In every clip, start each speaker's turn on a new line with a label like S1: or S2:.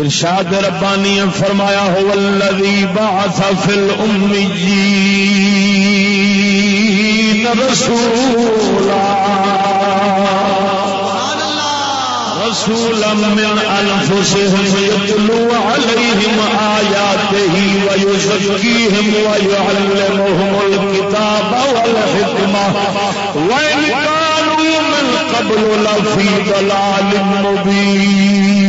S1: ارشاد ربانی فرمایا ہو الذی بعث فی الامیین رسولا. رسولا من انفسهم يتلو عليهم آياته ويزكيهم ويعلمهم الكتاب والحكمة وإن كانوا من قبل لفي ضلال مبين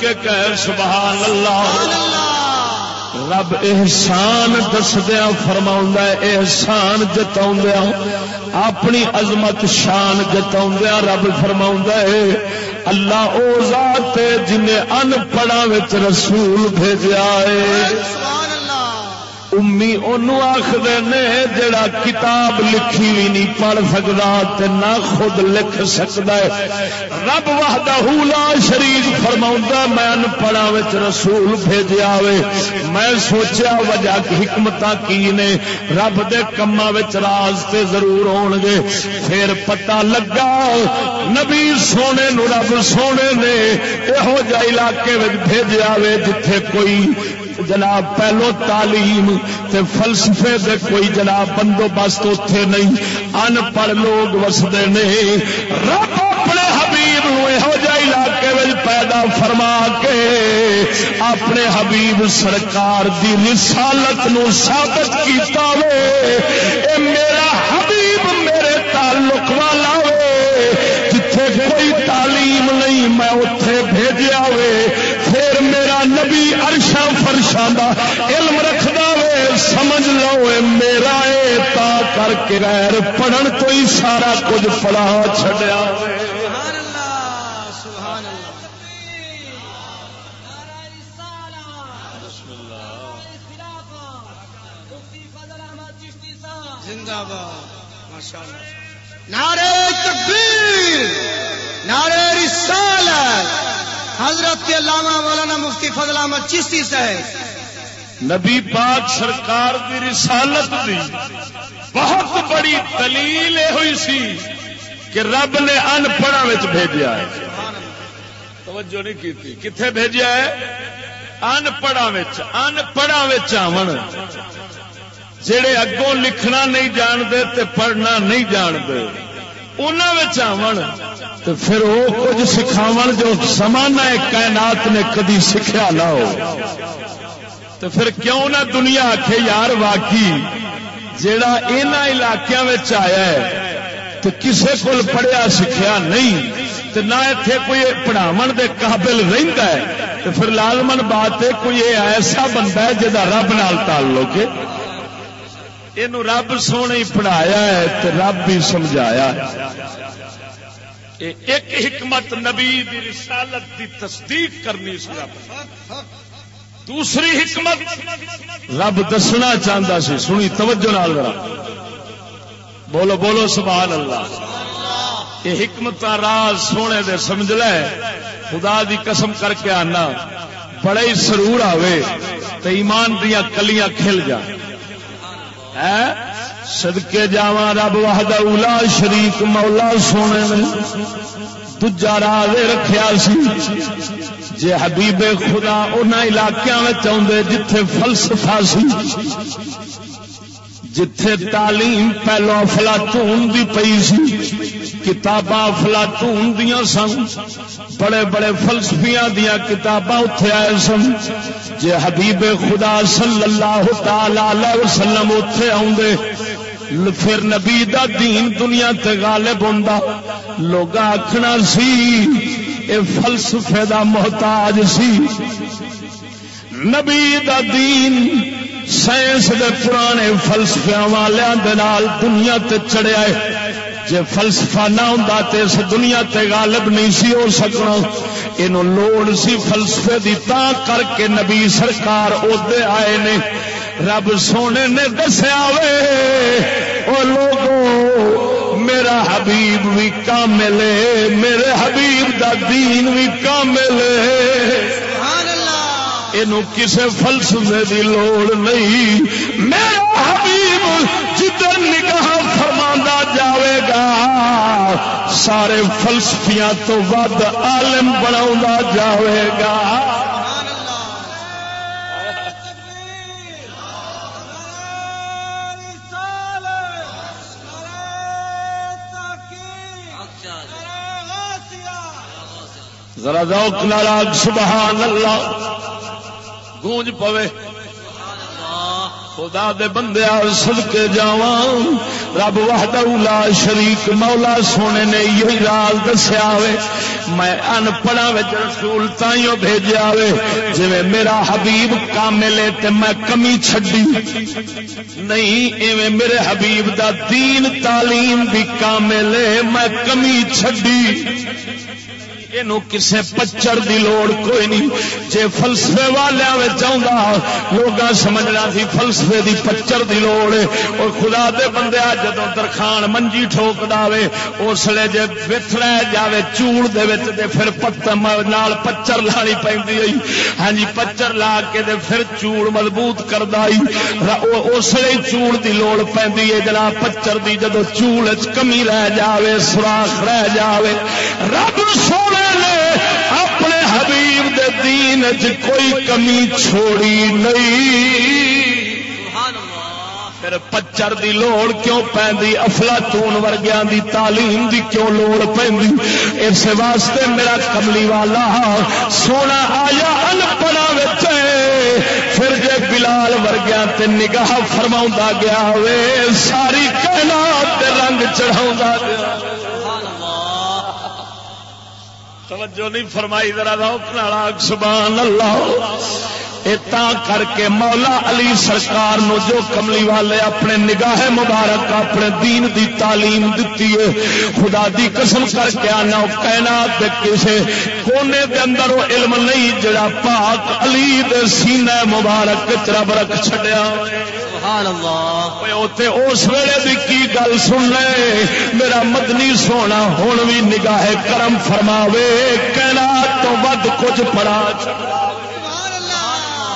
S1: کے کہہ سبحان اللہ۔ رب احسان دسدیا فرما احسان جتا اپنی عظمت شان جتا رب فرما اللہ او ذات جنہیں ان پڑھا رسول بھیجا ہے۔ امی آخر نے جڑا کتاب لکھی بھی نہیں پڑھ سکتا نہ خود لکھ سکتا ہے۔ رب وحدہ لا شریف فرما میں ان پڑھا رسول بھیجا میں سوچیا وجہ حکمت کی نے، رب دے کما راز تے ضرور ہون گے۔ پھر پتہ لگا، نبی سونے نو رب سونے نے یہو جہ علاقے بھیجا جتھے کوئی جناب، پہلو تعلیم تے فلسفے دے کوئی جناب بندوبست اتے نہیں۔ ان پڑھ لوگ وسدے نہیں۔ رب اپنے حبیب یہو جہ علاقے میں پیدا فرما کے اپنے حبیب سرکار دی رسالت نو ثابت کیتا وے۔ اے میرا حبیب میرے تعلق والا وے۔ جتھے کوئی تعلیم نہیں میں اتے بھیجا وے پھر میرا نبی ارشا فرشا علم رکھدا وے سمجھ لو اے میرا اے تا کر کے غیر پڑھن تو ہی سارا کچھ پڑھا چھڈیا
S2: زندہ باد ماشاء اللہ نعرے تکبیر نعرے رسالت۔ حضرت کے علامہ مولانا مفتی فضل احمد چشتی صاحب۔
S1: نبی پاک سرکار دی رسالت دی۔ بہت بڑی دلیل یہ ہوئی سی کہ رب نے ان پڑھا بھیجا ہے۔ توجہ نہیں کی کتنے بھیجا ہے؟ ان پڑھا ان پڑھا آمن جڑے اگوں لکھنا نہیں جانتے تے پڑھنا نہیں جانتے انہوں تو پھر وہ کچھ سکھاو جو سمانا کائنات نے کدی سیکھا نہ ہو۔ تو پھر کیوں نہ دنیا آخ یار واقعی جڑا ان علاقوں آیا ہے، تو کسے کو پڑھیا سیکھا نہیں، تو نہ اتے کوئی پڑھاو دے قابل رہتا ہے، تو پھر لالمن بات ہے، کوئی ایسا بندہ ہے جا رب نال تعلق ہے۔ یہ رب سونے ہی پڑھایا ہے، تو رب بھی سمجھایا ہے۔ ایک حکمت نبی رسالت دی تصدیق کرنی سی رب۔ دوسری حکمت رب دسنا چاہتا سی، سنی، توجہ نال ذرا۔ بولو بولو، سبحان اللہ۔ یہ حکمت راز سونے دے سمجھ لے۔ خدا دی قسم کر کے آنا۔ بڑے ہی سرور آوے تو ایمان دیا کلیاں کھل جا۔ سدکے جا رب وحد اولا شریف مولا سونے نے۔ دجا راہ رکھیا سی۔ جے حبیب خدا ان علاقوں میں چاہتے جتھے فلسفہ سی، جتھے تعلیم پہلو افلاطون دی پئی سی، کتاباں افلاطون دیا سن، بڑے بڑے فلسفیاں دیا کتاباں اتے آئے سن۔ جے حبیب خدا صلی اللہ تعالی وسلم اتے آدھے پھر نبی دا دین دنیا تے غالب ہوندا۔ لوگ آخنا سی اے فلسفے دا محتاج سی۔ نبی دا دین سائنس دے پرانے فلسفیا والوں دنیا تے چڑیا ہے۔ جے فلسفہ نہ ہوں تو اس دنیا تے غالب نہیں سی ہو سکنا۔ یہ لوڑ سی فلسفے دی تا کر کے نبی سرکار ادے آئے نے۔ رب سونے نے دسیا وے لوگوں میرا حبیب بھی کامل لے میرے حبیب دا دین بھی کامل کسے فلسفے دی لوڑ نہیں۔ میرا حبیب جدھر نگاہ فرما جاوے گا سارے فلسفیاں تو ود عالم بنا جاوے گا۔ ذرا ذوق ناراگ سبحان اللہ۔ گونج پوے۔ خدا دے بندے سد کے رب وحدہ لا شریک، مولا سونے نے یہی راز دسیا میں ان پڑھا رسول تائیوں بھیجا وے۔ جی میرا حبیب کاملے تے میں کمی چھڈی۔ نہیں، ایویں میرے حبیب دا دین تعلیم بھی کاملے میں کمی چھڈی۔ یہ کسے پچر دی لوڑ کوئی نہیں۔ جے فلسفے والے چاہتا لوگ سمجھنا سی فلسفے دی پچر دی لوڑ۔ اور خدا دے بندے جدو درخان منجی ٹھوک دے اس لیے جی بت رہ جائے چوڑ دے دے پھر نال پچر لانی پی ہاں جی پچر لا کے دے پھر چوڑ مضبوط کردا اس چوڑ دی لوڑ پی جناب پچر دی جدو چوڑ کمی رہ جاوے، سوراخ رہ جاوے۔ رب سونے دین چ کوئی کمی چھوڑی نہیں۔ پھر پچر دی لوڑ کیوں پی افلاطون ورگیا دی تعلیم دی کیوں لوڑ پی اس واسطے میرا کملی والا سونا آیا ان پڑا پھر جے بلال ورگیا تے نگاہ فرما گیا وے ساری کہنا رنگ چڑھا گیا۔ توجہ نہیں فرمائی، ذرا روکنا سبحان اللہ۔ اتا کر کے مولا علی سرکار نو جو کملی والے اپنے نگاہ مبارک، اپنے دین دی تعلیم دیتی ہے، خدا دی قسم کر کے آنا کائنات دے کسے کونے دے اندر وہ علم نہیں، جڑا پاک علی دے سینہ مبارک رب رکھ چھڈیا۔ اس ویلے بھی کی گل سن لے میرا مدنی سونا ہوں بھی نگاہ کرم فرماوے کہنا تو ود کچھ پڑا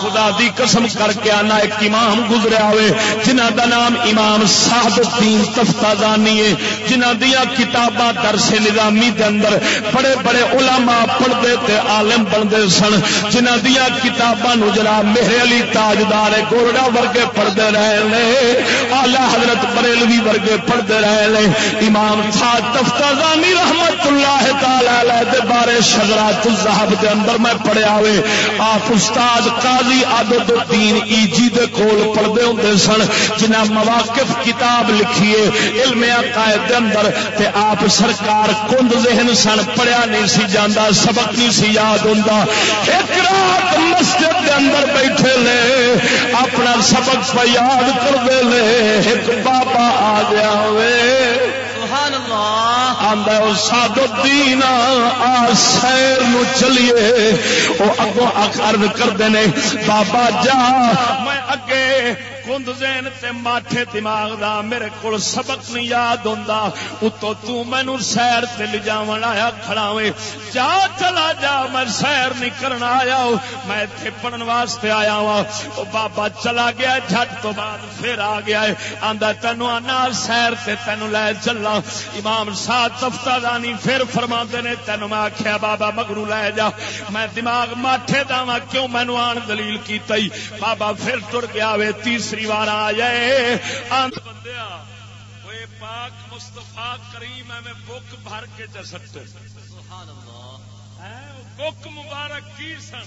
S1: خدا دی قسم کر کے آنا ایک امام گزریا ہوئے، جنہ دا نام امام صاحب الدین تفتازانی ہے، جنہ دیا کتاباں درس نظامی دے اندر بڑے بڑے علماء پڑھتے تے عالم بنتے سن، جنہ دیا کتاباں جناب میرے علی تاجدار گورڈا ورگے پڑھتے رہے لے آلہ حضرت بریلوی ورگے پڑھتے رہے لے امام صاحب تفتازانی رحمت اللہ تعالی دے بارے شجرات الذهب دے اندر میں پڑھیا ہوئے، آپ استاد قاضی قاضی عدد الدین ایجی دے کول پڑھدے ہوندے سن، جنہ مواقف کتاب لکھیے، علم عقائد دے اندر، تے آپ سرکار کند ذہن سن، پڑھیا نہیں سی جاندا، سبق نہیں سی یاد ہوندا۔ ایک رات مسجد دے اندر بیٹھے لے، اپنا سبق پہ یاد کر دے لے، ایک بابا آ گیا ہوئے وے سادو الدین آ سیر نو چلیے۔ وہ اگوں عرض کرتے ہیں بابا جا، میں اگے کند زین تے ماٹھے دماغ دا میرے کول سبق نہیں یاد ہوندا۔ اتو تو مینوں سیر تے لے جاون آیا، کھڑا وے جا، چلا جا، میں سیر نہیں کرنا آیا۔ میں ایتھے پڑھن واسطے آیا وا او بابا، چلا گیا، جھٹ تو بعد پھر آ گیا۔ ہے آندا، تینوں انا سیر تے تینوں لے چلا۔ امام ساتھ تفتہ دانی پھر فرماندے نے، تینوں میں آکھیا، بابا، مگرو لے جا۔ میں دماغ ماٹھے داواں کیوں مینوں آن دلیل کیتا ہی بابا پھر ٹر گیا وے تیسری تیسری بار آ جائے۔ بندیا پاک مستفا کریم میں بک بھر کے چ سکتے بک مبارک کی سن؟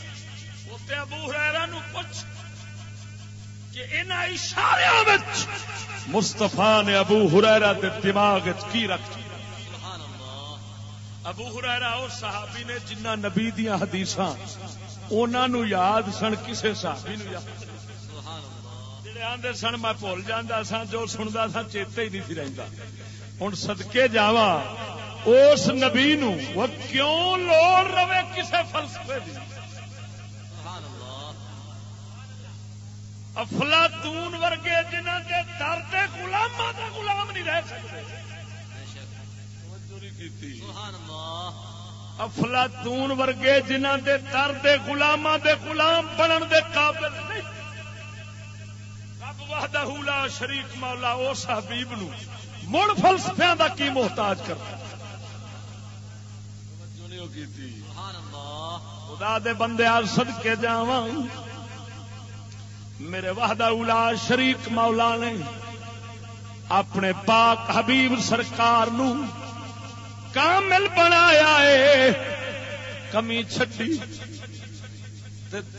S1: اتنے ابو ہرا پوچھ کہ ان اشارے مستفا نے ابو ہرا دماغ کی رکھ؟ ابو ہرا اور صحابی نے جنہ نبی دیا حدیث انہوں یاد سن کسے صحابی نو یاد آدھے سن، میں بھول جانا سا جو سنتا سا چیتے ہی نہیں رہتا ہوں سدکے جا اس نبی نو، وہ کیوں لوڑ رہے کسے فلسفے دی؟ افلا تون ورگے جنہ کے درد گلام غلام نہیں رہ سکتے۔ افلا تون ورگے جنہ کے درد گلاما دے غلام بنن دے قابل نہیں۔ وحدہ لا شریک مولا اس حبیب نو۔ مڑ فلسفیاں دا کی محتاج کرتا خدا دے بندے سد کے جا میرے وحدہ اولا شریک مولا نے اپنے پاک حبیب سرکار نو کامل بنایا ہے۔ کمی چڈی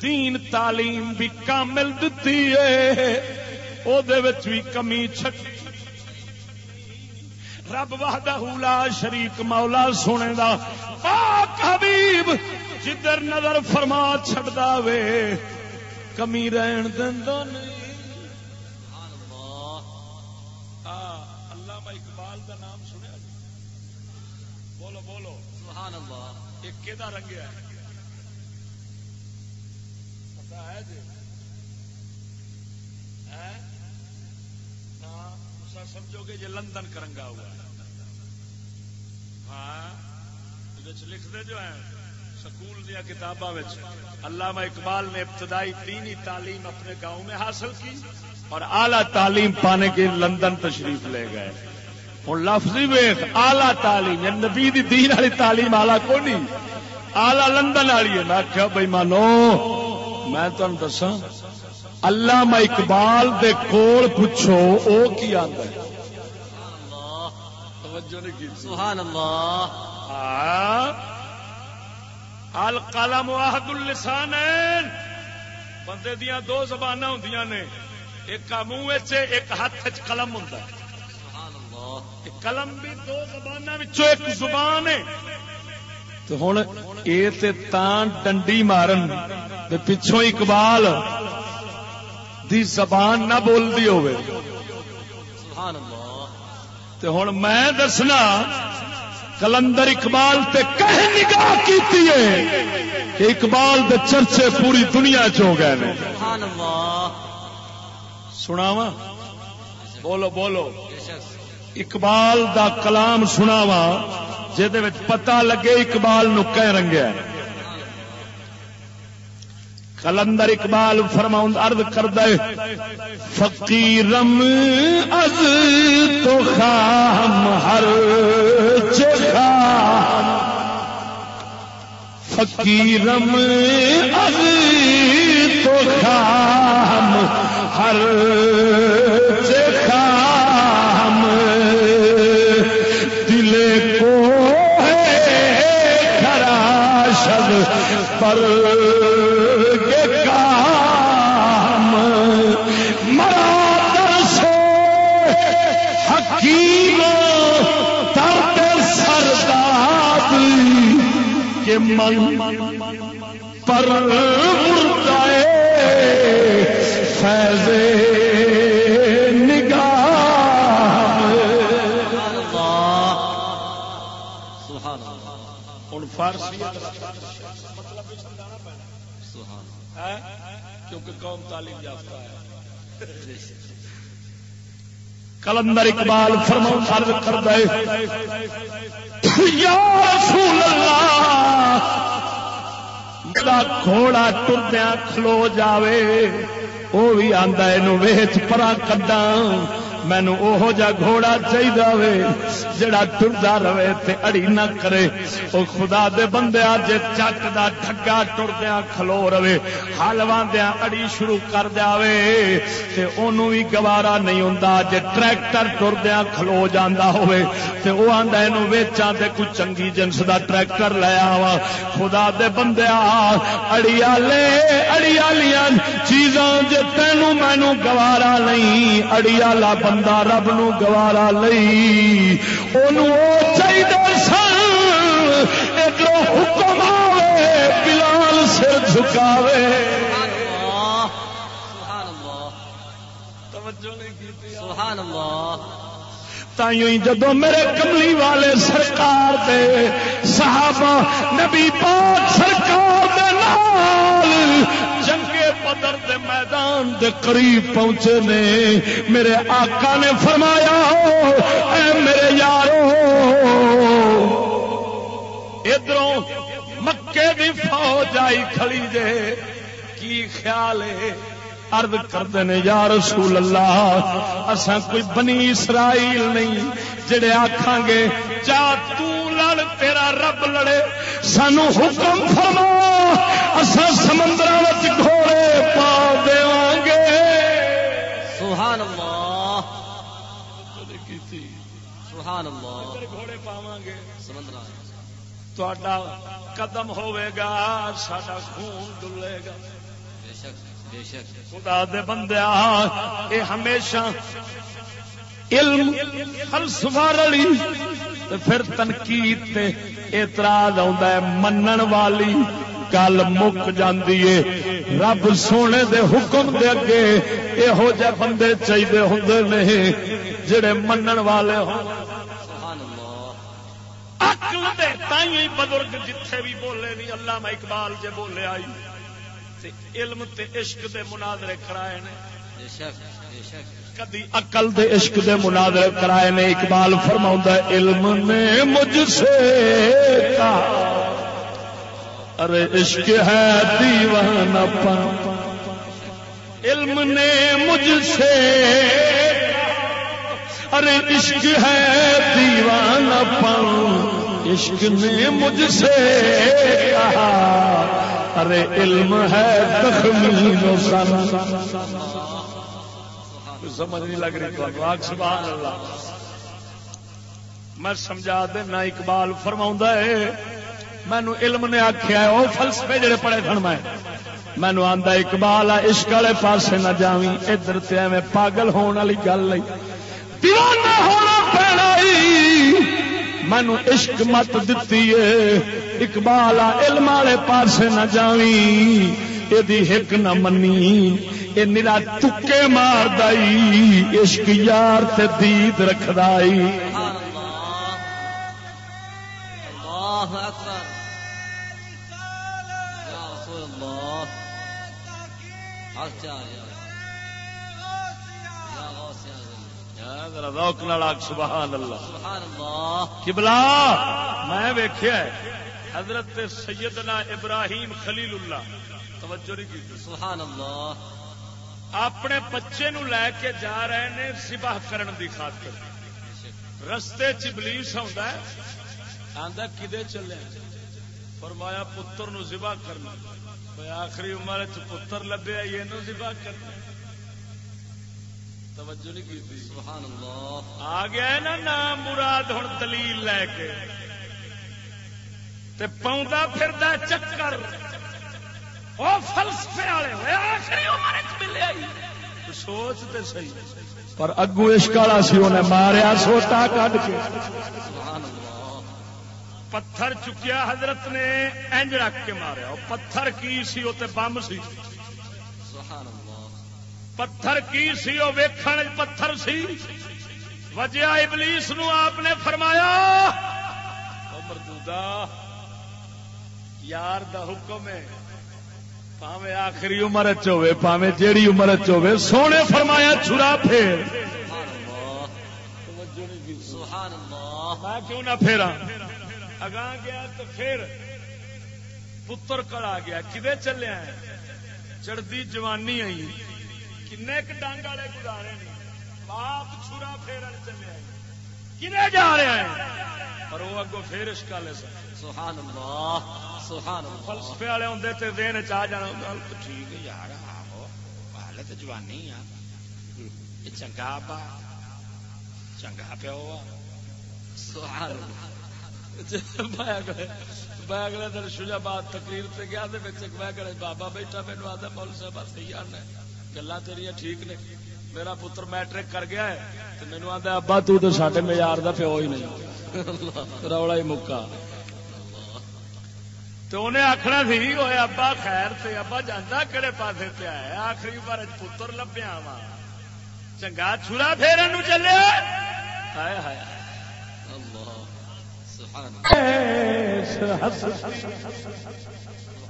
S1: دین تعلیم بھی کامل دتی ہے۔ بھی کمی چڈی رب وحدہ لا شریک مولا سونے دا پاک حبیب جدر نظر فرما چڑتا وے کمی رہن دینا نہیں اقبال کا نام سنیا بولو بولو سبحان اللہ ایک کہ رنگیا پتا ہے جی سمجھو گے یہ لندن کرنگا ہوا ہے۔ ہاں؟ لکھتے جو ہیں، سکول دیا کتاباں علامہ اقبال نے ابتدائی دینی تعلیم اپنے گاؤں میں حاصل کی اور اعلی تعلیم پانے کے لندن تشریف لے گئے۔ ہوں لفظی ویخ آلہ تعلیم یعنی نبی دی دین والی تعلیم آلہ کو نہیں آلہ لندن والی ہے۔ میں کیا بھائی مانو، میں تمہیں دسا علامہ اقبال دے کول پوچھو او کی آتا ہے؟ سبحان اللہ۔ القلم واحد اللسان۔ بندے دیا دو زبان ہوں نے۔ ایک منہ ایک ہاتھ قلم ہوں قلم بھی دو زبان ایک زبان ہے۔ تو ہوں یہ ڈنڈی مارن پچھوں اقبال دی زبان نہ بولتی ہوئے۔ تو ہوں میں دسنا کلندر اقبال تے کہیں نگاہ کیتی ہے کہ اقبال دے چرچے پوری دنیا چ گئے سناوا بولو بولو۔ اقبال دا کلام سناوا جہد پتا لگے اقبال نو کہ رنگیا کلندر اقبال فرما ارد کر دے فقیرم از تو خام ہر چخام فقیرم از تو خام ہر چخام دل کو ہے خراشد پر۔ من پر فیض فارسی کیونکہ قوم تعلیم یافتہ ہے۔ کلندر اقبال فرما فرض کر دے۔ یا رسول اللہ میرا گھوڑا ٹردیا کھلو جاوے وہ بھی آدھا یہ ویچ پرا کڈا مینو وہ جا گھوڑا چاہیے جڑا ٹردا رہے تے اڑی نہ کرے۔ وہ خدا دے بندے جے چک دا ٹھگا ٹردیا کھلو رہے ہلوا دیا اڑی شروع کر دے تے انہوں بھی گوارا نہیں ہوں جے ٹریکٹر ٹردیا کھلو جانا ہوئے، تے وہ آدھا یہ ویچا تے کوئی چنگی جنس دا ٹریکٹر لیا وا خدا دے بندے اڑی آلے، اڑی آلیاں، چیزاں جے تینوں مینو گوارا نہیں، اڑی آلا بندہ رب نو گوارا لئی او چاہیے سن ادھر حکم آئے بلال سر جھکاوے۔ جدو میرے کملی والے سرکار دے صحابہ، نبی پاک سرکار دے نال جنگے بدر دے میدان دے قریب پہنچے نے، میرے آقا نے فرمایا، اے میرے یارو ادھر مکے بھی فوج آئی کھڑی جے، کی خیال ہے؟ ارد کرتے ہیں یا رسول اللہ، اساں کوئی بنی اسرائیل نہیں، جڑے آخان گے، جا تو لڑ، تیرا رب لڑے، سانو حکم فرما اصا سمندر گھوڑے پا دے گے
S2: سبحان اللہ۔ سبحان اللہ۔
S1: گھوڑے پاو گے
S2: سمندر
S1: تا قدم ہوے گا ساڈا خون ڈلے گا۔
S2: بے شک بے شک۔
S1: خدا دے بندیا اے ہمیشہ علم فلسفہ رلی تے پھر تنقید تے اعتراض آندا ہے منن والی۔ گل مک جاندی ہے رب سونے دے حکم دے اگے یہو جے بندے چاہیے ہوندے نہیں، جڑے منن والے ہوں۔ بزرگ جتھے بھی بولے نہیں، علامہ اقبال جے بولے آئی۔ تے علم تے عشق دے مناظرے کرائے نے۔
S2: بے
S1: کدی عقل دے عشق دے مناظرے کرائے نے۔ اقبال فرماؤں علم نے مجھ سے کہا۔ ارے عشق ہے دیوانہ پن۔ علم نے مجھ سے ارے عشق ہے دیوانہ پن۔ عشق نے مجھ سے کہا، ارے علم ہے تخمین و سن سمجھ نہیں لگ رہی تو آگ سبحان اللہ۔ میں سمجھا دینا اقبال فرما ہے مینو علم نے آخیا وہ فلسفے جڑے پڑے سن میں۔ مینو آتا اقبال آ، عشق والے پاسے نہ جاوی ادھر تے میں پاگل ہونے والی گل نہیں۔ دیوانہ ہونا پینا مینو عشق مت دتی ہے اقبال آ، علم والے پاسے نہ جاوی یہ ہک نہ منی۔ یہ نرا تکے مار دائی۔ عشق یار تے دید رکھدائی
S2: سبحان
S1: نالاک سبحان اللہ۔ کبلا میں ویخیا حضرت سیدنا ابراہیم خلیل اللہ۔ توجہ نہیں کی
S2: سبحان اللہ۔
S1: اپنے بچے نو لے کے جا رہے نے سباہ کرن دی خاطر۔ رستے چبلیس آتا ہے۔ آندا کدے چلے؟ فرمایا پتر نو ذبح کرنا۔ کوئی آخری عمر چ پتر لبیا یہ نو ذبح کرنا۔ توجہ نہیں کی
S2: سبحان اللہ۔
S1: آ گیا ہے نا نام مراد ہوں دلیل لے کے۔ تے پھردا چکر۔ او فلسفے والے ہوئے آخری عمر وچ ملے آئی۔ تو سوچ تے صحیح۔ پر اگو عشق والا سی انہیں ماریا سوٹا کڈ کے۔
S2: سبحان اللہ۔
S1: پتھر چکیا حضرت نے انج رکھ کے ماریا۔ پتھر کی سی وہ بم سی۔ پتھر کی سی وہ ویکھن پتھر سی؟ وجیا ابلیس نو آپ نے فرمایا مردودا یار دا حکم ہے پاوے آخری عمر چ ہوے پاوے جیڑی عمر چ ہوے سونے فرمایا چھڑا پھیر۔ میں کیوں نہ پھیرا اگاں گیا تو پھر پتر آ گیا کدے چلے چڑھتی جوانی آئی۔ ڈنگ والے گزارے نے باپ چھرا پھیرن چلے کدے جا رہے ہیں پر وہ اگوں پھر سن
S2: سبحان اللہ سبحان اللہ
S1: فلسفے والے دین جانا گل تو
S3: ٹھیک ہے یار آہو جوانی آ یہ چنگا با چنگا پیو آ
S2: سبحان اللہ
S1: میں اگلے دن شجاباد تقریر سے گیا میں بابا بیٹا مینو آتا مول صاحب صحیح آنا گلا تیریا ٹھیک نے میرا پتر میٹرک کر گیا ہے تو مینو آتا ابا تو تو ساڈے معیار دا پیو ہی نہیں رولا ہی مکا تو انہیں آخنا سی وہ ابا خیر سے ابا جانا کہڑے پاسے پہ آیا آخری بار پتر لبیا وا چنگا چھڑا نو چلے ہائے ہائے
S2: اللہ سبحان اللہ سبحان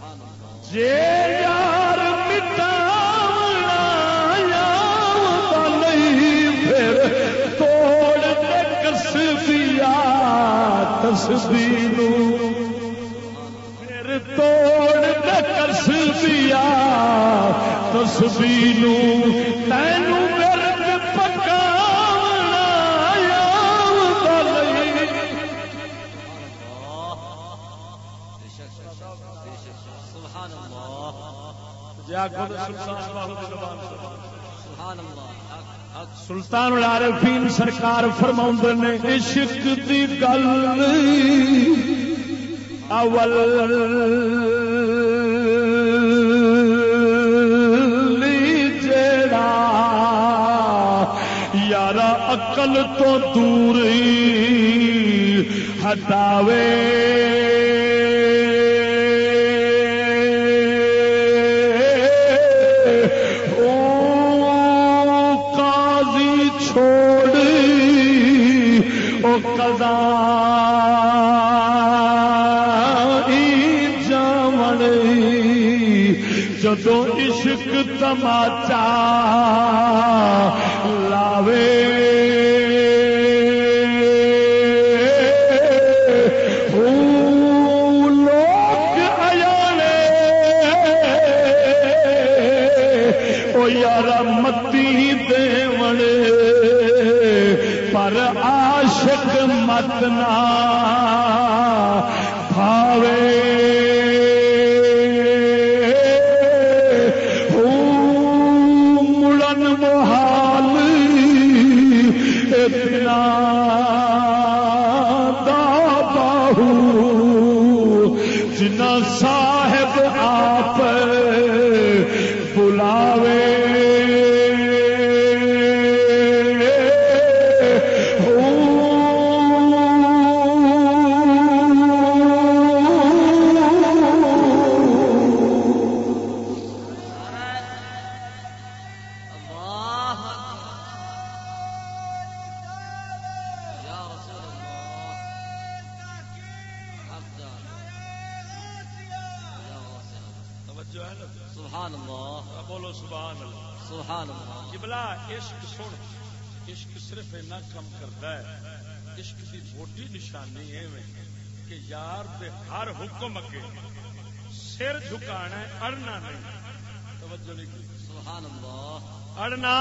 S2: اللہ
S1: جے یار مٹاونا کسبیا تسبی تینو
S2: سبحان اللہ
S1: سلطان العارفین سرکار فرما نے عشق دی گل اول جڑا عقل تو دور ہٹاوے۔ کرتا ہے عشق کی موٹی نشانی ہے کہ یار دے ہر حکم اگے سر جھکانا ہے اڑنا نہیں۔ توجہ نہیں کی؟
S2: سبحان اللہ۔
S1: اڑنا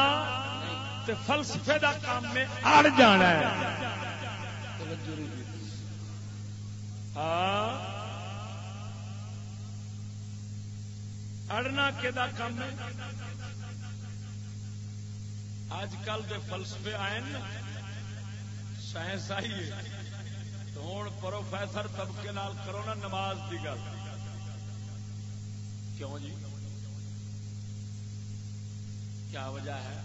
S1: تے فلسفے دا کام میں اڑ جانا ہے۔
S2: توجہ نہیں کی؟
S1: ہاں۔ اڑنا کہ کام ہے؟ اج کل دے فلسفے آئے نا سائنس آئی ہے تو ہوں پروفیسر طبقے نال کرو نا نماز کی گل۔ کیوں جی؟ کیا وجہ ہے؟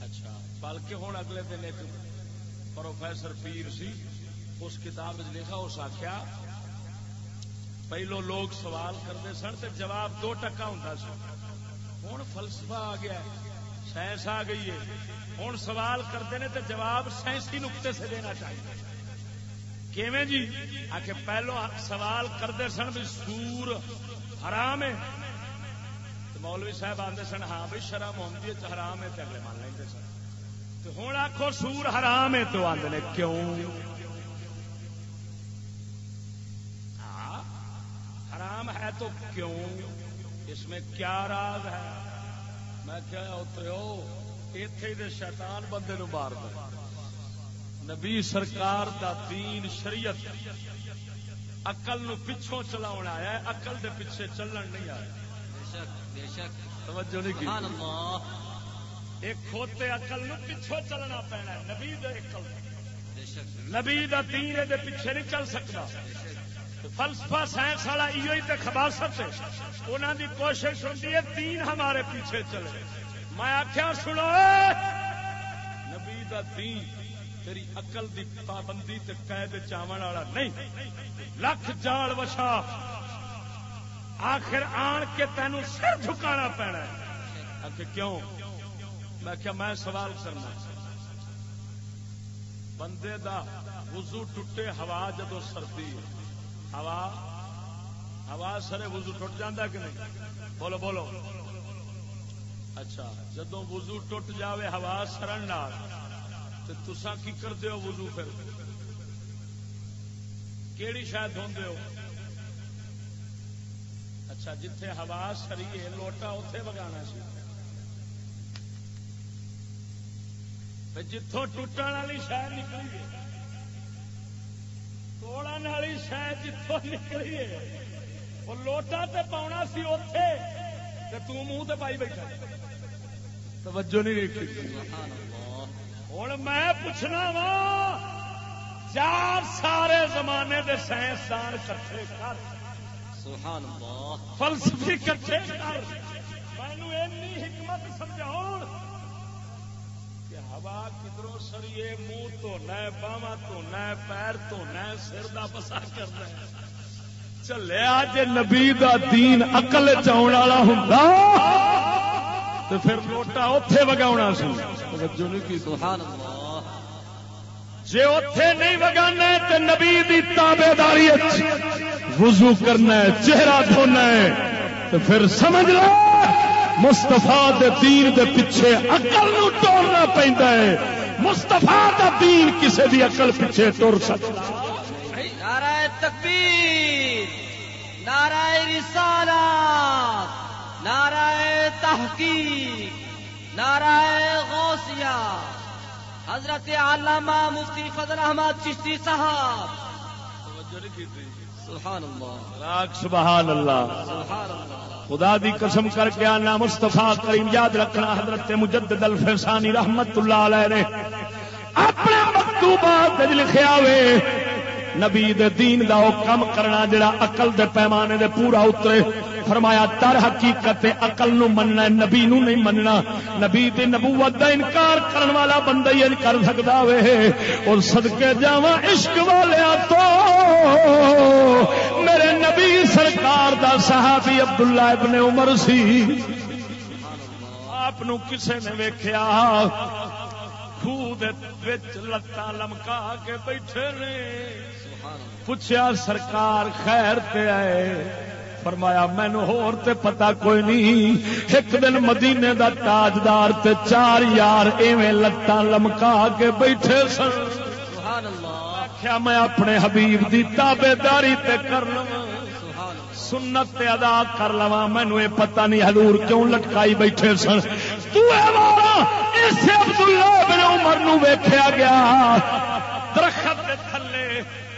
S1: اچھا بلکہ ہوں اگلے دن ایک پروفیسر پیر سی، اس کتاب لکھا، اس آخیا پہلو لوگ سوال کرتے سن تو جواب دو ٹکا ہوں سن ہوں فلسفہ آ گیا۔ ہے سائنس آ گئی ہے۔ ہوں سوال کرتے ہیں تو جواب سائنسی نقطے سے دینا چاہیے۔ کیویں جی؟ آ کے پہلو سوال کرتے سن بھی سور حرام ہے۔ مولوی صاحب آتے سن ہاں بھی شرم ہوتی ہے حرام ہے تو اگلے مان لیں سن۔ تو ہوں آخو سور حرام ہے تو آدھے کیوں؟ ہاں حرام ہے تو کیوں؟ اس میں کیا راز ہے؟ میں کیا اترو اتے ہی شیطان بندے نو مار دے. نبی سرکار دا دین شریعت اقل نو پچھوں چلاؤ آیا ہے اقل دے پیچھے چلن نہیں آیا
S2: بے شک
S1: توجہ نہیں کی؟
S2: سبحان اللہ
S1: ایک کھوتے اقل نو پچھوں چلنا پینا ہے نبی دے اقل نبی دا دین دے پیچھے نہیں چل سکتا۔ فلسفہ سائنس والا ایو ہی خباست ہے۔ انہوں دی کوشش ہوتی ہے دین ہمارے پیچھے چلے۔ میں آخیا سنو۔ نبی دا دین تیری عقل دی پابندی تے قید چاون والا نہیں۔ لکھ جال وچھا آخر آن کے تینوں سر جھکانا پینا ہے۔ آخر کیوں؟ میں کیا میں سوال کرنا۔ بندے دا وضو ٹوٹے، ہوا جدو سردی ہے۔ ہوا؟ ہوا سرے وضو ٹوٹ جاندہ کہ نہیں؟ بولو بولو۔ اچھا جدو وضو ٹوٹ جاوے ہوا سرن نال، تے تساں کی کرتے ہو وضو پھر؟ کیڑی شاید ہوندے ہو؟ اچھا جتھے ہوا سری ہے، لوٹا اتے وگانا سی۔ جتوں ٹوٹن والی شاید نکلی۔ جتوں نکلی ہے وہ لوٹا تے پاؤنا سی اوتھے تے تو منہ تے پائی بیٹھا توجہ نہیں رکھی
S2: سبحان اللہ
S1: ہوں میں پوچھنا وا چار سارے زمانے دے سائنسدان کٹھے کر
S2: سبحان اللہ
S1: فلسفی کٹھے کر مینو اینی حکمت سمجھاؤ ہوا کدھروں سریے منہ تو نہ باواں تو نہ پیر تو نہ سر دا بسا کرنا چلیا جے نبی دا دین اقل چاؤن والا ہوندا تو پھر لوٹا اوتھے وگاونا سی۔ توجہ نہیں کی
S2: سبحان اللہ
S1: جے اوتھے نہیں وگانا ہے تے نبی دی تابے داری وضو کرنا ہے چہرہ دھونا ہے تو پھر سمجھ لو۔ مستفا دے دین دے پیچھے عقل نو ٹورنا پیندا ہے۔ مستفا دا دین کسے دی عقل پیچھے ٹر سکتا۔
S2: نعرہ تکبیر نعرہ رسالات نعرہ تحقیق نعرہ غوثیہ۔ حضرت علامہ مفتی فضل احمد چشتی صاحب۔ سبحان اللہ۔
S1: سبحان اللہ۔
S2: سبحان اللہ۔
S1: خدا دی قسم کر کے آنا مستفا کریم یاد رکھنا حضرت مجدد الفسانی رحمت اللہ علیہ نے اپنے مکتوبات لکھیا وے نبی دے دین دا او کم کرنا جڑا عقل دے پیمانے دے پورا اترے۔ فرمایا تر حقیقت عقل نو مننا نبی نو نہیں مننا۔ نبی دی نبوت دا انکار کرن والا بندہ ہی کر سکدا وے۔ اور صدقے جاواں عشق والیاں تو میرے نبی سرکار دا صحابی عبداللہ ابن عمر سی۔ آپ کسے نے ویکھیا؟ خوہ لتاں لمکا کے بیٹھے نے۔
S2: سبحان
S1: پوچھا سرکار خیر تے آئے۔ فرمایا مینو ہور تے پتا کوئی نہیں۔ ایک دن مدینے دا تاجدار تے چار یار ایویں لتاں لمکا کے بیٹھے سن۔
S2: سبحان اللہ
S1: آخیا میں اپنے حبیب دی تابے داری تے کر لواں
S2: اللہ
S1: سنت تے ادا کر لوا مینو یہ پتہ نہیں حضور کیوں لٹکائی بیٹھے سن۔ تو اے والا اسے عبداللہ بن عمر نو ویکھیا گیا۔ درخت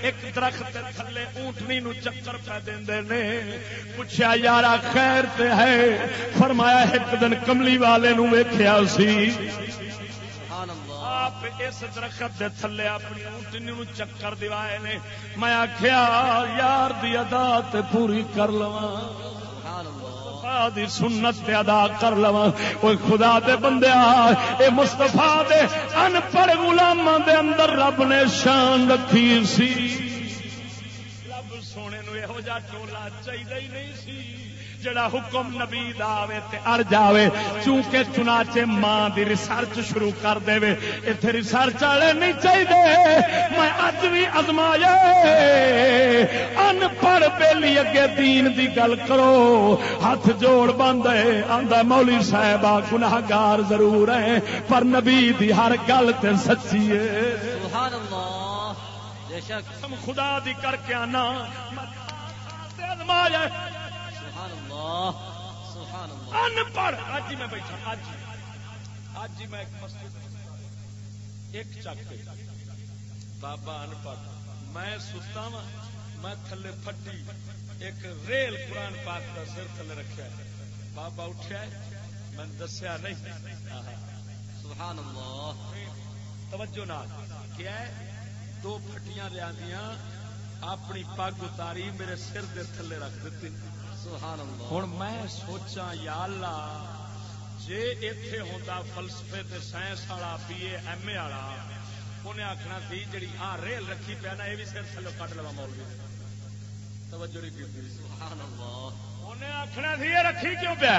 S1: ایک درخت تھلے اونٹنی نو چکر پہ دیندے نے۔ پوچھا یارا، خیر تے ہے۔ فرمایا، ایک دن کملی والے نو ویکھیا سی۔ آپ اس درخت دے تھلے اپنی اونٹنی نو چکر دیوائے نے۔ میں آخیا یار دی ادا تے پوری کر لواں۔ دی سنت تے ادا کر لواں۔ کوئی خدا دے بندیا اے مستفا دے ان پڑھ غلاماں دے اندر رب نے شان رکھی سی۔ رب سونے نو یہو جا ٹولا چاہیے ہی نہیں سی۔ جڑا حکم نبی دا آوے تے اڑ جاوے چونکہ چنانچہ ماں دی ریسرچ شروع کر دے ایتھے ریسرچ والے نہیں چاہیے میں اج بھی ازمایا ان پڑھ بیلی اگے دین دی گل کرو۔ ہاتھ جوڑ بند ہے۔ آندا مولی صاحب گناہگار ضرور ہے پر نبی دی ہر گل تے سچی ہے۔
S2: سبحان اللہ۔ بے شک۔
S1: ہم خدا دی کر کے آنا۔ ازمایا
S2: اللہ سبحان اللہ۔
S1: ان پڑھ ہی میں بیٹھا ہی۔ اج ہی میں ایک مسجد ایک چک بابا ان پڑھ میں ستا وا میں تھلے پھٹی۔ ایک ریل قرآن پاک کا سر تھلے رکھا ہے۔ بابا اٹھا ہے میں دسیا نہیں۔
S2: سبحان اللہ۔
S1: توجہ نال۔ کیا ہے؟ دو پھٹیاں لیا اپنی پگ اتاری میرے سر دے تھلے رکھ دیتی۔ ہوں میں سوچا یا اللہ جے اتے ہوتا فلسفے تے سائنس والا بی اے ایم اے والا انہیں آخنا سی جی آ ریل رکھی پیا نا یہ بھی سر تھلو کٹ لوا مول توجہ نہیں کی
S2: سبحان اللہ.
S1: انہیں آخنا سی یہ رکھی کیوں پیا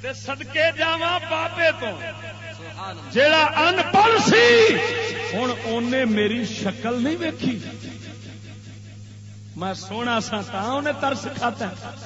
S1: تے سدکے جاوا بابے تو۔ جیڑا ان پڑھ سی ہوں انہیں میری شکل نہیں ویکھی۔ میں سونا سا تا انہیں ترس کھاتا ہے۔